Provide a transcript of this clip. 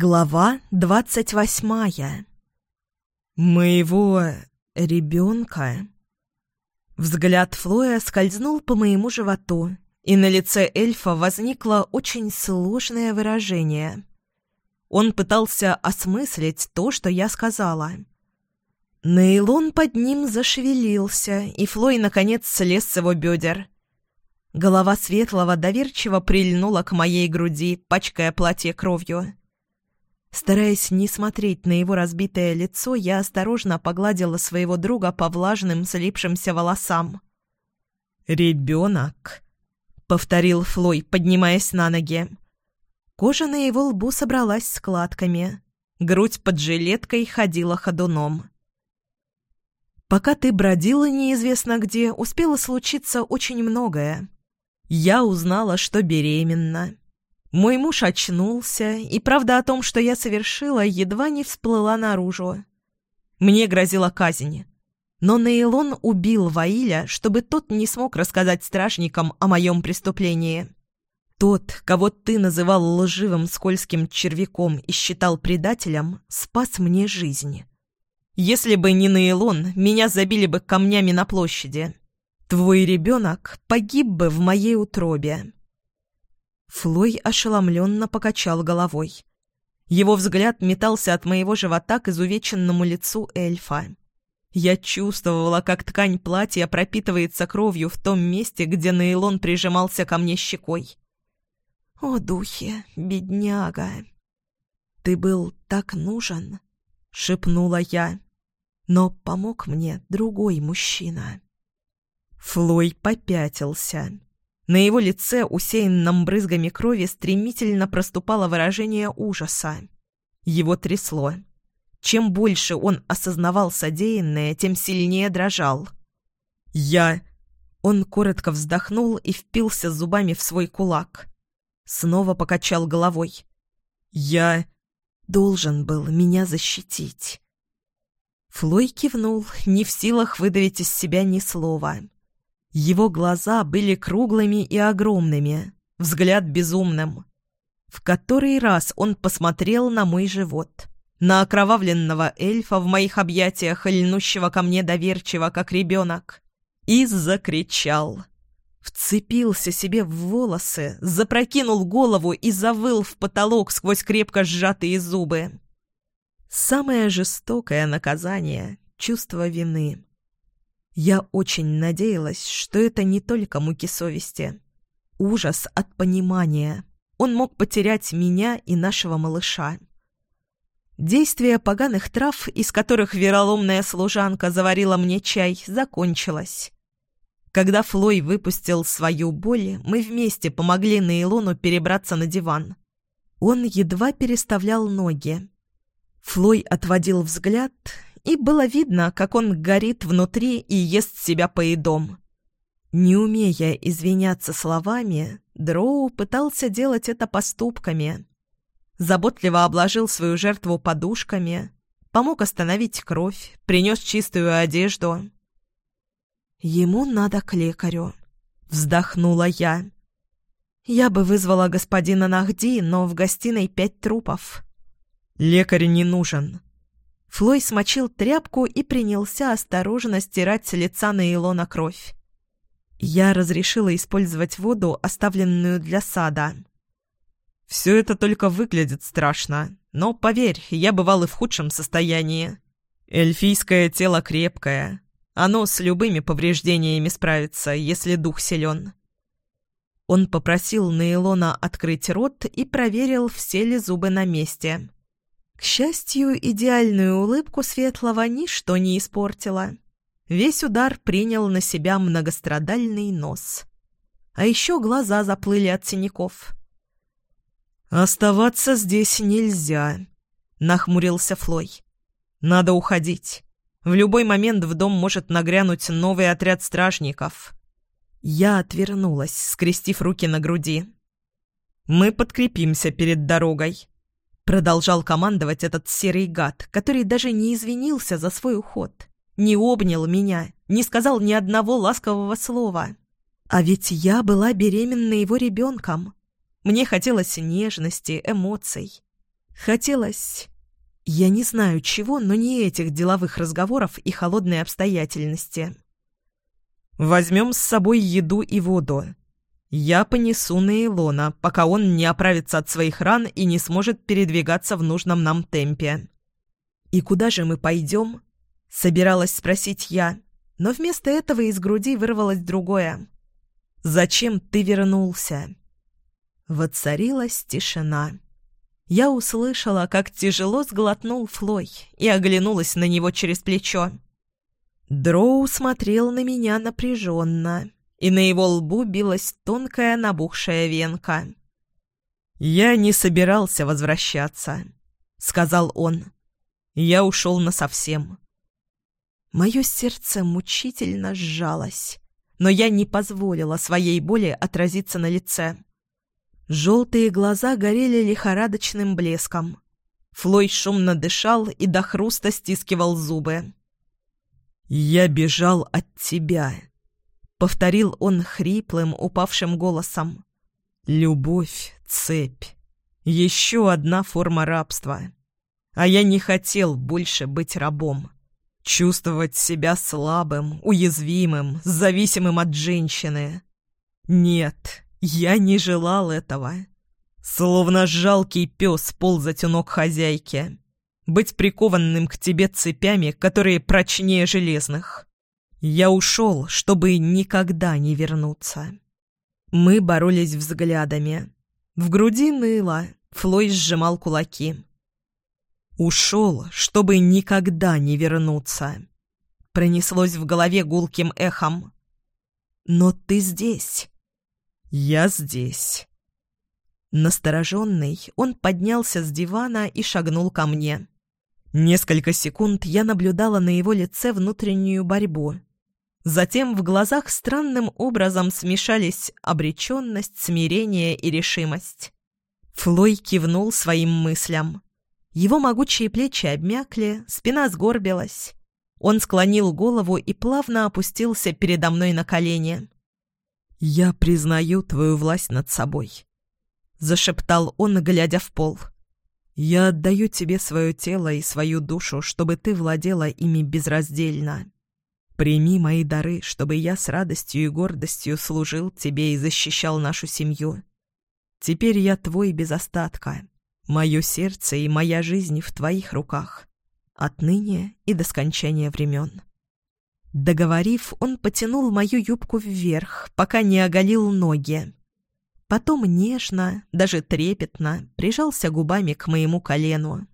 Глава двадцать восьмая. «Моего ребенка?» Взгляд Флоя скользнул по моему животу, и на лице эльфа возникло очень сложное выражение. Он пытался осмыслить то, что я сказала. Нейлон под ним зашевелился, и Флой, наконец, слез с его бедер. Голова Светлого доверчиво прильнула к моей груди, пачкая платье кровью. Стараясь не смотреть на его разбитое лицо, я осторожно погладила своего друга по влажным, слипшимся волосам. «Ребенок», — повторил Флой, поднимаясь на ноги. Кожа на его лбу собралась складками. Грудь под жилеткой ходила ходуном. «Пока ты бродила неизвестно где, успело случиться очень многое. Я узнала, что беременна. Мой муж очнулся, и правда о том, что я совершила, едва не всплыла наружу. Мне грозила казнь. Но Нейлон убил Ваиля, чтобы тот не смог рассказать стражникам о моем преступлении. Тот, кого ты называл лживым скользким червяком и считал предателем, спас мне жизнь. Если бы не Нейлон, меня забили бы камнями на площади. Твой ребенок погиб бы в моей утробе». Флой ошеломленно покачал головой. Его взгляд метался от моего живота к изувеченному лицу эльфа. Я чувствовала, как ткань платья пропитывается кровью в том месте, где Нейлон прижимался ко мне щекой. «О, духи, бедняга!» «Ты был так нужен!» — шепнула я. «Но помог мне другой мужчина». Флой попятился. На его лице, усеянном брызгами крови, стремительно проступало выражение ужаса. Его трясло. Чем больше он осознавал содеянное, тем сильнее дрожал. «Я...» Он коротко вздохнул и впился зубами в свой кулак. Снова покачал головой. «Я...» должен был меня защитить. Флой кивнул, не в силах выдавить из себя ни слова. Его глаза были круглыми и огромными, взгляд безумным. В который раз он посмотрел на мой живот, на окровавленного эльфа в моих объятиях, льнущего ко мне доверчиво, как ребенок, и закричал. Вцепился себе в волосы, запрокинул голову и завыл в потолок сквозь крепко сжатые зубы. Самое жестокое наказание — чувство вины. Я очень надеялась, что это не только муки совести. Ужас от понимания. Он мог потерять меня и нашего малыша. Действие поганых трав, из которых вероломная служанка заварила мне чай, закончилось. Когда Флой выпустил свою боль, мы вместе помогли Нейлону перебраться на диван. Он едва переставлял ноги. Флой отводил взгляд, и было видно, как он горит внутри и ест себя поедом. Не умея извиняться словами, Дроу пытался делать это поступками. Заботливо обложил свою жертву подушками, помог остановить кровь, принес чистую одежду. «Ему надо к лекарю», — вздохнула я. «Я бы вызвала господина Нахди, но в гостиной пять трупов». «Лекарь не нужен», Флой смочил тряпку и принялся осторожно стирать с лица на Илона кровь. Я разрешила использовать воду, оставленную для сада. «Все это только выглядит страшно, но, поверь, я бывал и в худшем состоянии. Эльфийское тело крепкое, оно с любыми повреждениями справится, если дух силен». Он попросил Нейлона открыть рот и проверил, все ли зубы на месте. К счастью, идеальную улыбку Светлого ничто не испортило. Весь удар принял на себя многострадальный нос. А еще глаза заплыли от синяков. «Оставаться здесь нельзя», — нахмурился Флой. «Надо уходить. В любой момент в дом может нагрянуть новый отряд стражников». Я отвернулась, скрестив руки на груди. «Мы подкрепимся перед дорогой», Продолжал командовать этот серый гад, который даже не извинился за свой уход, не обнял меня, не сказал ни одного ласкового слова. А ведь я была беременна его ребенком. Мне хотелось нежности, эмоций. Хотелось... Я не знаю чего, но не этих деловых разговоров и холодной обстоятельности. Возьмем с собой еду и воду. Я понесу на Илона, пока он не оправится от своих ран и не сможет передвигаться в нужном нам темпе. «И куда же мы пойдем?» — собиралась спросить я, но вместо этого из груди вырвалось другое. «Зачем ты вернулся?» Воцарилась тишина. Я услышала, как тяжело сглотнул Флой и оглянулась на него через плечо. Дроу смотрел на меня напряженно, и на его лбу билась тонкая набухшая венка. «Я не собирался возвращаться», — сказал он. «Я ушел насовсем». Мое сердце мучительно сжалось, но я не позволила своей боли отразиться на лице. Желтые глаза горели лихорадочным блеском. Флой шумно дышал и до хруста стискивал зубы. «Я бежал от тебя», — повторил он хриплым, упавшим голосом. «Любовь — цепь. Еще одна форма рабства. А я не хотел больше быть рабом. Чувствовать себя слабым, уязвимым, зависимым от женщины. Нет, я не желал этого. Словно жалкий пес ползать у ног хозяйки. Быть прикованным к тебе цепями, которые прочнее железных. Я ушел, чтобы никогда не вернуться. Мы боролись взглядами. В груди ныло, Флой сжимал кулаки. Ушел, чтобы никогда не вернуться. Пронеслось в голове гулким эхом. Но ты здесь. «Я здесь». Настороженный, он поднялся с дивана и шагнул ко мне. Несколько секунд я наблюдала на его лице внутреннюю борьбу. Затем в глазах странным образом смешались обреченность, смирение и решимость. Флой кивнул своим мыслям. Его могучие плечи обмякли, спина сгорбилась. Он склонил голову и плавно опустился передо мной на колени. «Я признаю твою власть над собой», — зашептал он, глядя в пол. «Я отдаю тебе свое тело и свою душу, чтобы ты владела ими безраздельно. Прими мои дары, чтобы я с радостью и гордостью служил тебе и защищал нашу семью. Теперь я твой без остатка. Мое сердце и моя жизнь в твоих руках. Отныне и до скончания времен». Договорив, он потянул мою юбку вверх, пока не оголил ноги. Потом нежно, даже трепетно, прижался губами к моему колену,